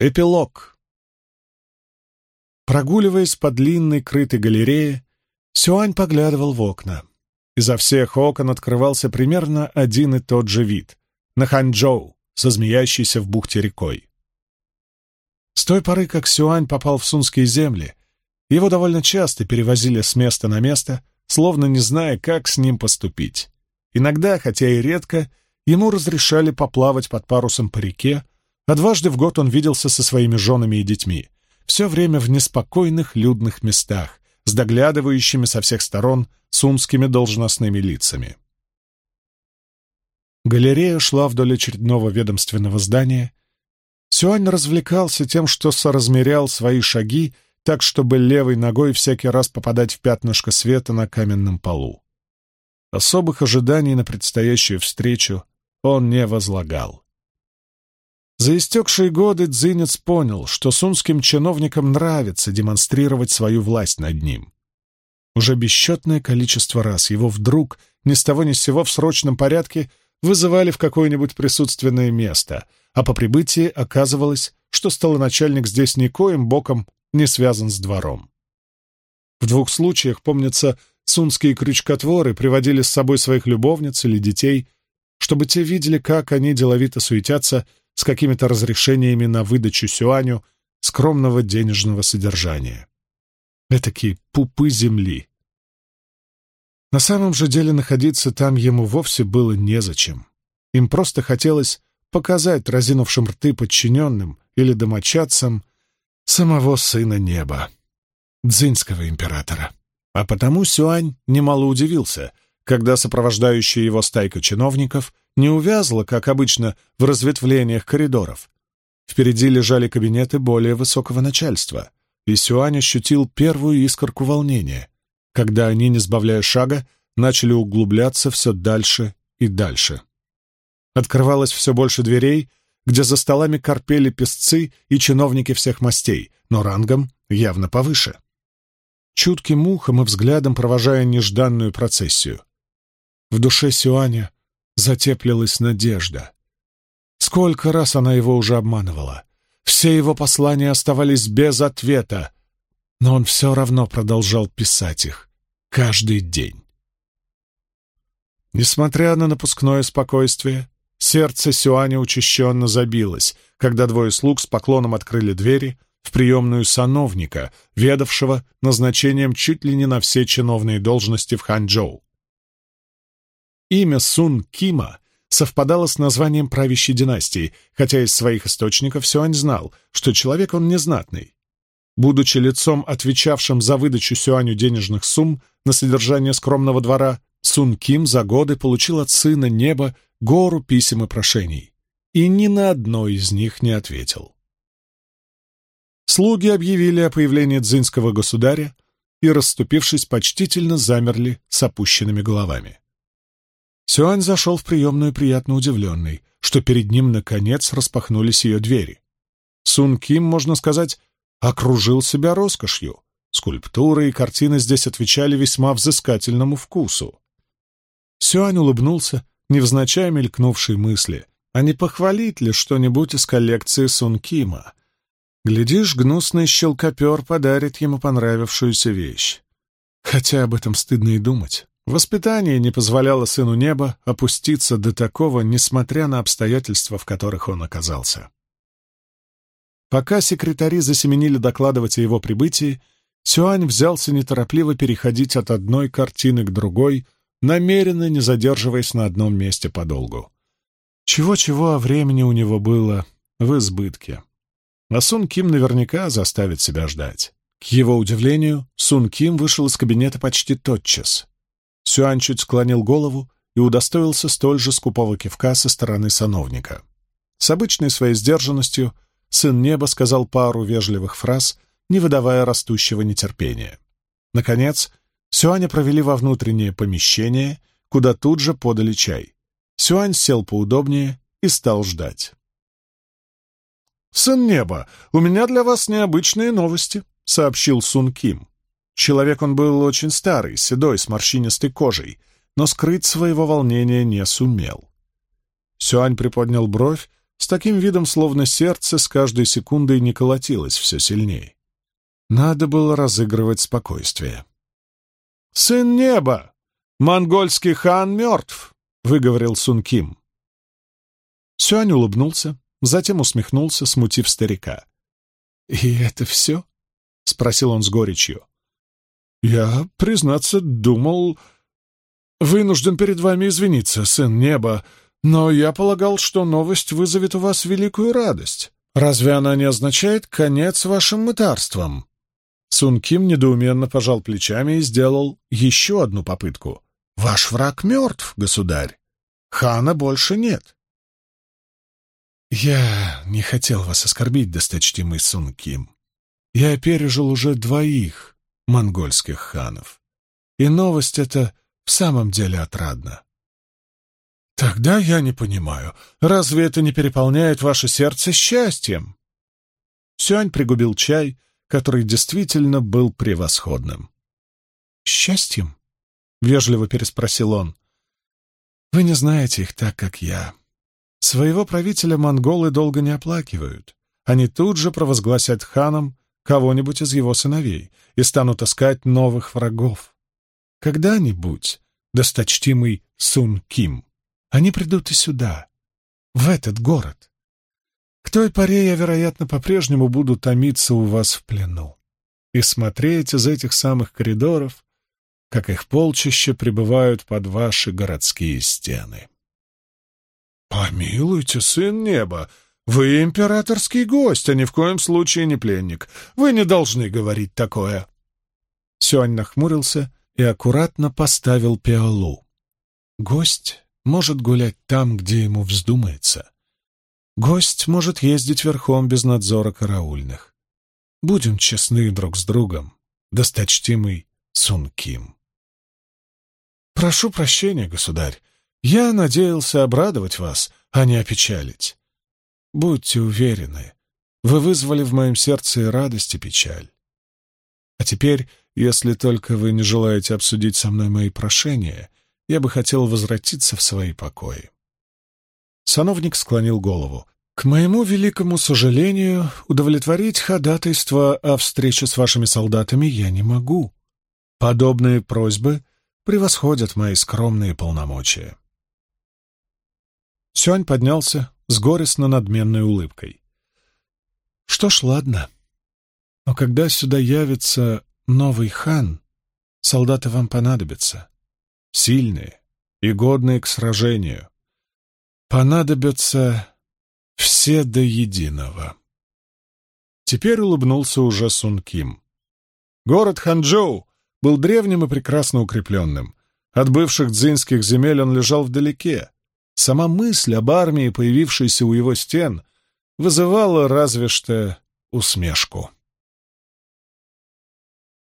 Эпилог. Прогуливаясь по длинной крытой галерее, Сюань поглядывал в окна. Изо всех окон открывался примерно один и тот же вид — на Ханчжоу, со змеящейся в бухте рекой. С той поры, как Сюань попал в сунские земли, его довольно часто перевозили с места на место, словно не зная, как с ним поступить. Иногда, хотя и редко, ему разрешали поплавать под парусом по реке, а дважды в год он виделся со своими женами и детьми, все время в неспокойных людных местах, с доглядывающими со всех сторон сумскими должностными лицами. Галерея шла вдоль очередного ведомственного здания. Сюань развлекался тем, что соразмерял свои шаги так, чтобы левой ногой всякий раз попадать в пятнышко света на каменном полу. Особых ожиданий на предстоящую встречу он не возлагал. За истекшие годы Дзинец понял, что сунским чиновникам нравится демонстрировать свою власть над ним. Уже бесчетное количество раз его вдруг, ни с того ни с сего в срочном порядке, вызывали в какое-нибудь присутственное место, а по прибытии оказывалось, что столоначальник здесь никоим боком не связан с двором. В двух случаях, помнится, сунские крючкотворы приводили с собой своих любовниц или детей, чтобы те видели, как они деловито суетятся с какими-то разрешениями на выдачу Сюаню скромного денежного содержания. Этакие пупы земли. На самом же деле находиться там ему вовсе было незачем. Им просто хотелось показать разинувшим рты подчиненным или домочадцам самого сына неба, дзинского императора. А потому Сюань немало удивился, когда сопровождающая его стайка чиновников не увязла, как обычно, в разветвлениях коридоров. Впереди лежали кабинеты более высокого начальства, и Сюань ощутил первую искорку волнения, когда они, не сбавляя шага, начали углубляться все дальше и дальше. Открывалось все больше дверей, где за столами корпели песцы и чиновники всех мастей, но рангом явно повыше. Чутким ухом и взглядом провожая нежданную процессию. В душе Сюаня затеплилась надежда. Сколько раз она его уже обманывала. Все его послания оставались без ответа, но он все равно продолжал писать их каждый день. Несмотря на напускное спокойствие, сердце Сюаня учащенно забилось, когда двое слуг с поклоном открыли двери в приемную сановника, ведавшего назначением чуть ли не на все чиновные должности в Ханчжоу. Имя Сун Кима совпадало с названием правящей династии, хотя из своих источников Сюань знал, что человек он незнатный. Будучи лицом, отвечавшим за выдачу Сюаню денежных сумм на содержание скромного двора, Сун Ким за годы получил от сына неба гору писем и прошений, и ни на одно из них не ответил. Слуги объявили о появлении дзинского государя и, расступившись, почтительно замерли с опущенными головами. Сюань зашел в приемную приятно удивленный, что перед ним, наконец, распахнулись ее двери. Сун Ким, можно сказать, окружил себя роскошью. Скульптуры и картины здесь отвечали весьма взыскательному вкусу. Сюань улыбнулся, невзначай мелькнувшей мысли, а не похвалить ли что-нибудь из коллекции Сун Кима? Глядишь, гнусный щелкопер подарит ему понравившуюся вещь. Хотя об этом стыдно и думать. Воспитание не позволяло сыну неба опуститься до такого, несмотря на обстоятельства, в которых он оказался. Пока секретари засеменили докладывать о его прибытии, Сюань взялся неторопливо переходить от одной картины к другой, намеренно не задерживаясь на одном месте подолгу. Чего-чего, а времени у него было в избытке. А Сун Ким наверняка заставит себя ждать. К его удивлению, Сун Ким вышел из кабинета почти тотчас. Сюань чуть склонил голову и удостоился столь же скупого кивка со стороны сановника. С обычной своей сдержанностью сын неба сказал пару вежливых фраз, не выдавая растущего нетерпения. Наконец, Сюаня провели во внутреннее помещение, куда тут же подали чай. Сюань сел поудобнее и стал ждать. «Сын неба, у меня для вас необычные новости», — сообщил Сун Ким. Человек он был очень старый, седой, с морщинистой кожей, но скрыть своего волнения не сумел. Сюань приподнял бровь, с таким видом, словно сердце с каждой секундой не колотилось все сильнее. Надо было разыгрывать спокойствие. «Сын неба! Монгольский хан мертв!» — выговорил Сун Ким. Сюань улыбнулся, затем усмехнулся, смутив старика. «И это все?» — спросил он с горечью. «Я, признаться, думал...» «Вынужден перед вами извиниться, сын неба, но я полагал, что новость вызовет у вас великую радость. Разве она не означает конец вашим мытарствам?» Сун Ким недоуменно пожал плечами и сделал еще одну попытку. «Ваш враг мертв, государь. Хана больше нет». «Я не хотел вас оскорбить, досточтимый Сун Ким. Я пережил уже двоих монгольских ханов. И новость эта в самом деле отрадна. Тогда я не понимаю, разве это не переполняет ваше сердце счастьем? Сюань пригубил чай, который действительно был превосходным. «Счастьем?» — вежливо переспросил он. «Вы не знаете их так, как я. Своего правителя монголы долго не оплакивают. Они тут же провозгласят ханом кого-нибудь из его сыновей и станут искать новых врагов. Когда-нибудь, досточтимый Сун Ким, они придут и сюда, в этот город. К той поре я, вероятно, по-прежнему буду томиться у вас в плену и смотреть из этих самых коридоров, как их полчища прибывают под ваши городские стены. «Помилуйте, сын неба!» «Вы императорский гость, а ни в коем случае не пленник. Вы не должны говорить такое». Сюань нахмурился и аккуратно поставил пиалу. «Гость может гулять там, где ему вздумается. Гость может ездить верхом без надзора караульных. Будем честны друг с другом, досточтимый Сун Ким». «Прошу прощения, государь. Я надеялся обрадовать вас, а не опечалить. Будьте уверены, вы вызвали в моем сердце и радость, и печаль. А теперь, если только вы не желаете обсудить со мной мои прошения, я бы хотел возвратиться в свои покои. Сановник склонил голову. К моему великому сожалению, удовлетворить ходатайство о встрече с вашими солдатами я не могу. Подобные просьбы превосходят мои скромные полномочия. Сюань поднялся, с горестно-надменной улыбкой. «Что ж, ладно. Но когда сюда явится новый хан, солдаты вам понадобятся. Сильные и годные к сражению. Понадобятся все до единого». Теперь улыбнулся уже Сун Ким. Город Ханчжоу был древним и прекрасно укрепленным. От бывших дзинских земель он лежал вдалеке, Сама мысль об армии, появившейся у его стен, вызывала разве что усмешку.